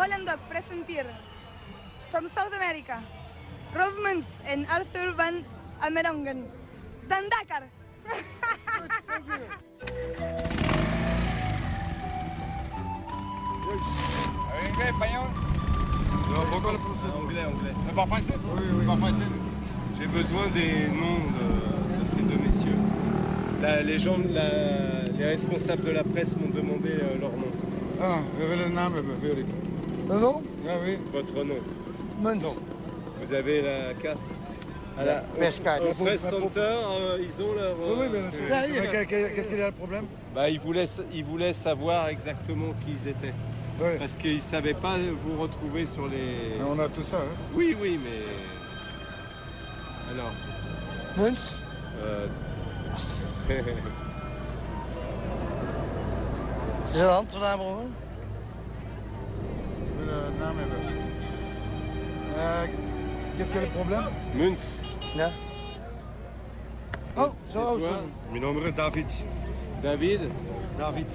Holland Dog presenteer from South America, Rob Muns and Arthur van Amerongen. Dan Dakar. Anglais, espagnol Anglais, anglais. Mais pas français Oui, oui. Pas français J'ai besoin des noms de, de ces deux messieurs. La- les, gens, la- les responsables de la presse m'ont demandé euh, leur nom. Ah, we willen een naam hebben, wil Mon nom Ja, oui. Votre nom. Muns. Vous avez la carte à la, au, Perscard. au press center, euh, ils ont leur... Oui, oui, bien sûr. euh, Mais quel- Qu'est-ce qu'il y a le problème bah, ils, voulaient, ils voulaient savoir exactement qui ils étaient. Parce qu'ils ne savaient pas vous retrouver sur les... Mais on a tout ça, hein Oui, oui, mais... Alors Muns euh... Is er een broer? Een naam hebben. Euh, Qu'est-ce qu'il y a le problème Muns. Ja. Oh, zo. Mijn naam David. David? David.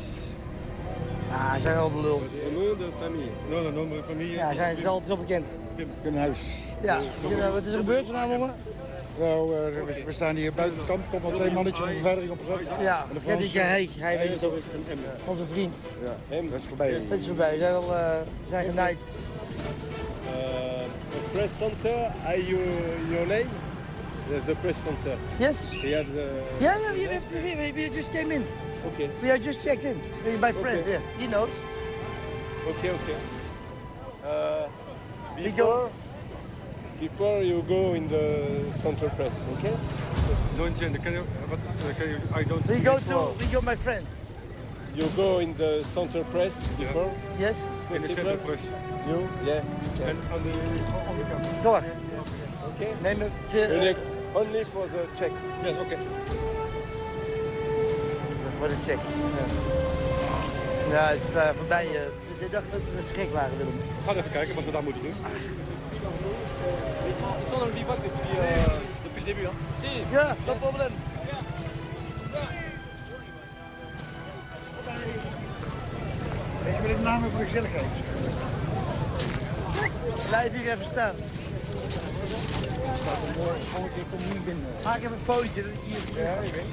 Ja, hij zijn al de lul. Een de familie. Non, de nom de familie. Ja, hij zijn, is altijd zo bekend. In huis. Ja. Eh, Wat is er gebeurd vanavond, jongen? Nou, eh, we, we staan hier buiten het kamp. Er komen al twee mannetjes van beveiliging op gezet. Ja, En de ja die, Fransen- hij, hij weet het ook. Onze vriend. Ja, dat is voorbij. Dat is voorbij. We zijn al uh, we zijn genaaid. Uh, the press center, are you your name? There's a press center. Yes. You have the... Yeah, yeah, we, have to, we, we just came in. Okay. We are just checked in. My friend, Okay. yeah, he knows. Okay, okay. Uh, before, before you go in the center press, okay? Don't you, can you, what is, can you, I don't We go to, we go my friend. You go in the center press before? Yes. In the center press. You? Yeah. And on the, on the camera. Door. Okay. Neem me veel... Only, only for the check. Yes, oké. Voor de check. Ja, ja het is uh, voorbij. Uh, ik dacht dat we schrik waren, Willem. We gaan even kijken wat we daar moeten doen. Ils sont dans le bivouac depuis, euh, depuis le début. Hein. Si. Ik namen voor de gezelligheid? Blijf hier even staan. Volgende keer kom je niet binnen. Maak even een fotootje. hier- Ja, ik weet.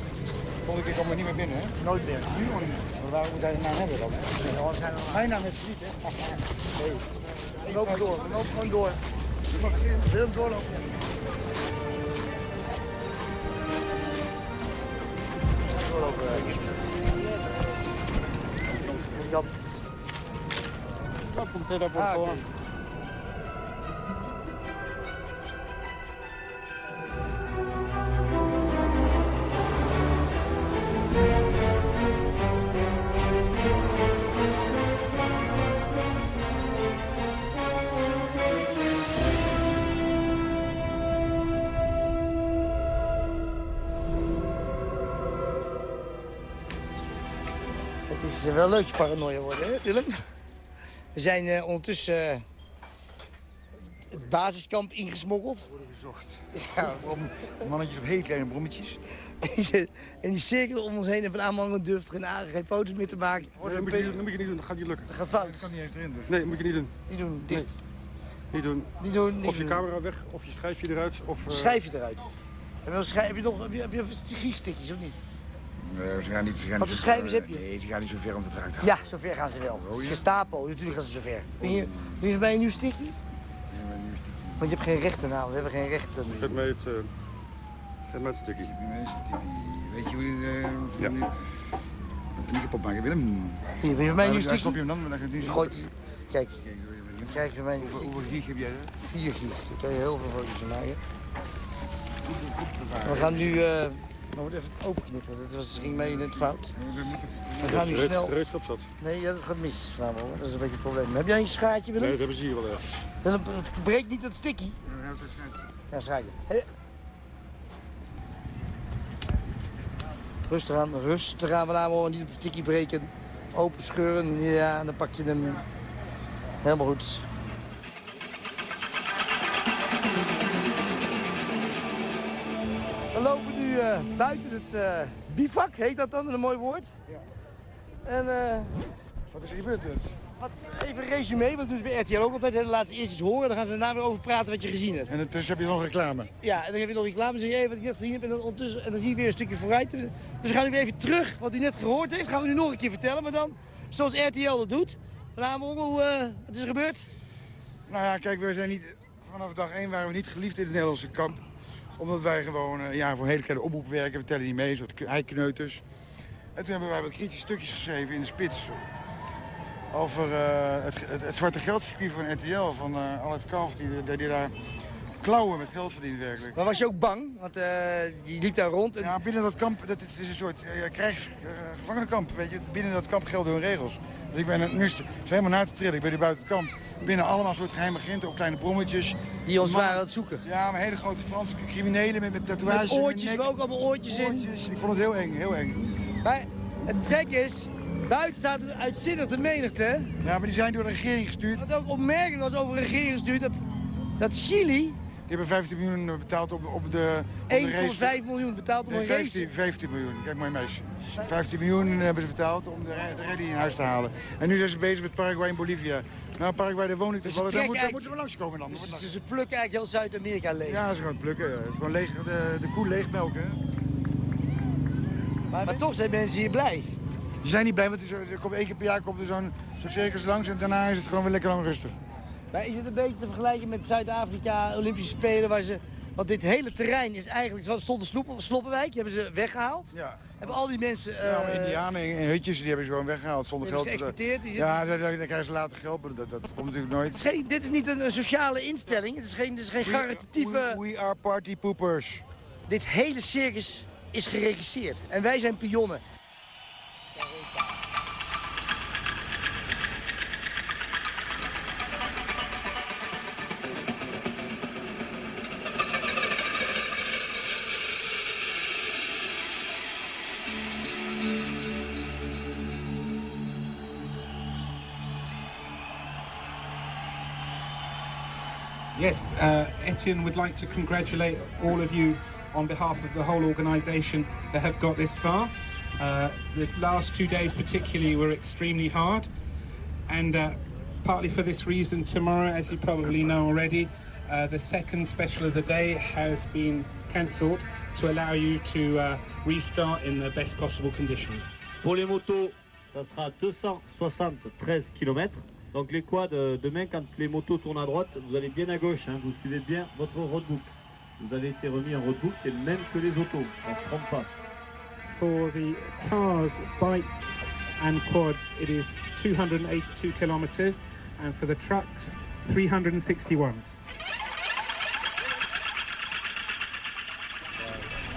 Volgende keer komen we niet meer binnen, hè? Nooit meer. Nu nog niet. Maar Waar moet hij de naam hebben dan? Mijn naam is niet, hè? Nee. Loop door, loop gewoon door. Willem doorlopen. Jan. Dat komt voor Ah, voor. Is eh, wel leuk paranoia worden, hè, Willem? We zijn eh, ondertussen eh, het basiskamp ingesmokkeld. Worden gezocht. Ja. Om mannetjes op hele kleine brommetjes. en die cirkelen om ons heen en van aanhangen durft geen, geen foto's meer te maken. Nee, dat moet, je, dat moet je niet doen, dat gaat niet lukken. Dat gaat fout. Dat kan niet eens erin dus. Nee, dat moet je niet doen. Niet doen, dicht. Niet doen. Niet doen, niet Of je doen. camera weg, of je schijfje eruit. Of, eh, Schrijf je eruit. Heb je, nog heb je nog heb je, je of niet? Nee, ze gaan niet, ze gaan Wat niet voor zo- schrijvers heb je? Nee, ze gaan niet zo ver om het eruit te Ja, zover gaan ze wel. Het is Gestapo, natuurlijk gaan ze zover. Ben je, ben je bij een nieuw sticky? Want je hebt geen rechten nou, we hebben geen rechten. Geef mij het, uh, geef mij het stukje. Weet je hoe je uh, ja. niet, niet kapot maken, Willem? Hier, ben je bij mij een nieuw stop je hem dan? Dan gaat het gooit, kijk, kijk je mij Hoeveel, hoeveel gig heb jij er? 4 gig. Daar kan je heel veel foto's van maken. We gaan nu, eh we moeten even het openknippen, want het was, ging mee in het fout. We gaan nu snel... Gereedschap zat. Nee, ja, dat gaat mis. Dat is een beetje het probleem. Heb jij een schaartje, Willem? Nee, dat hebben ze hier wel ergens. Het breekt niet dat sticky. Ja, schaartje. Hé. Rustig aan, rustig aan. We namen niet op het sticky breken. Open scheuren, ja, dan pak je hem helemaal goed. Lopen nu eh, buiten het eh, bivak, heet dat dan, een mooi woord. Ja. En eh, Wat is er gebeurd dus? wat, even een resume, want doen ze bij RTL ook altijd. hè. Dan laten ze eerst iets horen, dan gaan ze daarna weer over praten wat je gezien hebt. En ondertussen heb je nog reclame. Ja, en dan heb je nog reclame, zeg je even wat ik net gezien heb en dan, ondertussen, en dan zie je weer een stukje vooruit. Dus we gaan nu weer even terug, wat u net gehoord heeft, gaan we nu nog een keer vertellen, maar dan zoals RTL dat doet. Vanavond, hoe, wat is er gebeurd? Nou ja, kijk, we zijn niet, vanaf dag 1 waren we niet geliefd in het Nederlandse kamp. Omdat wij gewoon eh, ja, voor een hele kleine omroep werken. We tellen niet mee, soort eikneuters. En toen hebben wij wat kritische stukjes geschreven in de spits. Over eh, het, het, zwarte geldcircuit van RTL, van eh Albert Kalf, die, die daar klauwen met geld verdient werkelijk. Maar was je ook bang? Want eh, die liep daar rond. En... Ja, binnen dat kamp, dat is, is een soort uh, krijgs, uh, gevangenenkamp, weet je. Binnen dat kamp gelden hun regels. Dus ik ben nu zijn helemaal na te trillen. Ik ben hier buiten het kamp. Binnen allemaal een soort geheime agenten op kleine brommetjes. Die ons waren aan het zoeken. Ja, maar hele grote Franse criminelen met, met tatoeages. Met in oortjes, nek. ook allemaal oortjes in. Oortjes. Ik vond het heel eng, heel eng. Maar het trek is, buiten staat een uitzinnige menigte. Ja, maar die zijn door de regering gestuurd. Wat ook opmerkelijk was over de regering gestuurd, dat, dat Chili hebben 15 miljoen betaald op, op de, op de race. 1,5 miljoen betaald om Nee, een 15, race. 15 miljoen. Kijk maar meisje. 15 miljoen hebben ze betaald om de, de rally in huis te halen. En nu zijn ze bezig met Paraguay en Bolivia. Nou, Paraguay, daar woon ik Dus toevallig. Daar, moet, daar moeten we langskomen dan. Dus, dus ze plukken eigenlijk heel Zuid-Amerika leeg. Ja, ze gaan plukken. ja. Het is gewoon leeg, de, de koe leegmelken. Maar, maar toch zijn mensen hier blij. Die zijn niet blij, want er, komt één keer per jaar komt er zo'n zo'n circus langs en daarna is het gewoon weer lekker lang rustig. Maar is het een beetje te vergelijken met Zuid-Afrika, Olympische Spelen, waar ze... Want dit hele terrein is eigenlijk... Er stond sloep- sloppenwijk, die hebben ze weggehaald. Ja. Hebben al die mensen... Ja, eh, Indianen in, in hutjes die hebben ze gewoon weggehaald zonder geld. geëxporteerd, die Ja, dan, dan krijgen ze later geld, maar dat, dat komt natuurlijk nooit. Het is geen, dit is niet een, een sociale instelling. Het is geen, het is geen caritatieve... We, we are party poopers. Dit hele circus is geregisseerd. En wij zijn pionnen. Yes, uh, Etienne would like to congratulate all of you on behalf of the whole organisation that have got this far. Uh, the last two days, particularly, were extremely hard, and uh, partly for this reason, tomorrow, as you probably know already, uh, the second special of the day has been cancelled to allow you to uh, restart in the best possible conditions. Pour les motos, ça sera 273 km. Donc les quads, euh, demain, quand les motos tournent à droite, vous allez bien à gauche. hein, vous suivez bien votre roadbook. Vous avez été remis un roadbook qui est le même que les autos. On ne se trompe pas. For the cars, bikes, and quads, it is 282 kilometres, and for the trucks, 361.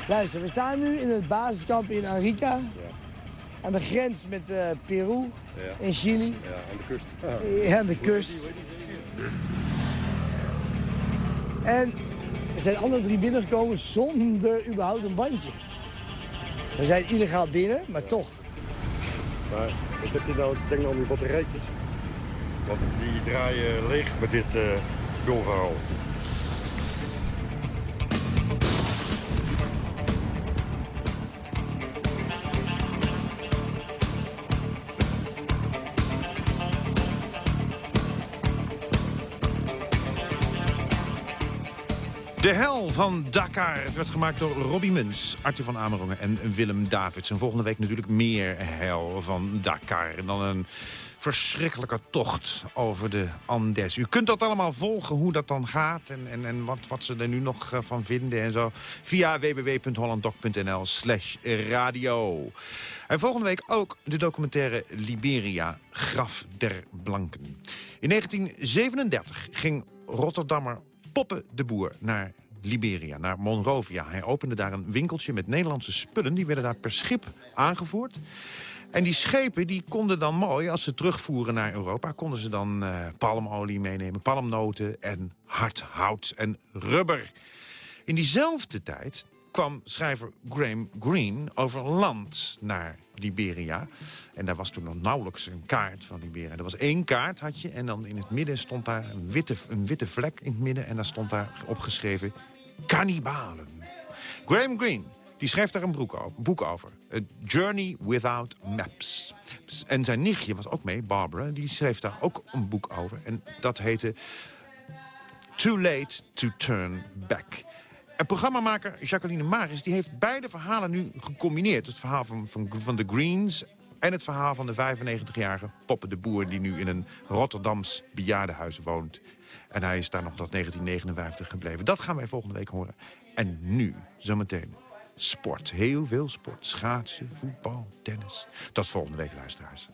Luister, we staan nu in het basiskamp in Arica. Aan de grens met eh, Peru in Chili. Ja, aan de kust. Ja, aan de kust. En er zijn alle drie binnengekomen zonder überhaupt een bandje. We zijn illegaal binnen, maar toch. Maar wat heb je nou, denk nou aan die batterijtjes? Want die draaien leeg met dit uh, doorverhaal. De hel van Dakar. Het werd gemaakt door Robbie Muns, Arthur van Amerongen en Willem Davids. En volgende week natuurlijk meer hel van Dakar. En dan een verschrikkelijke tocht over de Andes. U kunt dat allemaal volgen, hoe dat dan gaat... en, en, en wat, wat ze er nu nog eh, van vinden en zo... via www.hollanddoc.nl slash radio. En volgende week ook de documentaire Liberia, Graf der Blanken. In 1937 ging Rotterdammer Poppen de Boer naar Liberia, naar Monrovia. Hij opende daar een winkeltje met Nederlandse spullen. Die werden daar per schip aangevoerd. En die schepen die konden dan mooi, als ze terugvoeren naar Europa... konden ze dan uh, palmolie meenemen, palmnoten en hard hout en rubber. In diezelfde tijd kwam schrijver Graham Greene over land naar Liberia. En daar was toen nog nauwelijks een kaart van Liberia. Er was één kaart, had je, en dan in het midden stond daar een witte, een witte vlek in het midden... en daar stond daar opgeschreven Cannibalen. Graham Greene die schreef daar een boek over. A Journey Without Maps. En zijn nichtje was ook mee, Barbara. Die schreef daar ook een boek over. En dat heette Too Late to Turn Back. En programmamaker Jacqueline Maris die heeft beide verhalen nu gecombineerd. Het verhaal van, van, de Greens en het verhaal van de 95-jarige Poppe de Boer... die nu in een Rotterdams bejaardenhuis woont. En hij is daar nog tot 1959 gebleven. Dat gaan wij volgende week horen. En nu, zometeen, sport. Heel veel sport. Schaatsen, voetbal, tennis. Tot volgende week, luisteraars.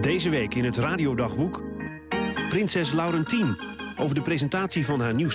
Deze week in het radiodagboek... Prinses Laurentien. Over de presentatie van haar nieuwste